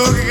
look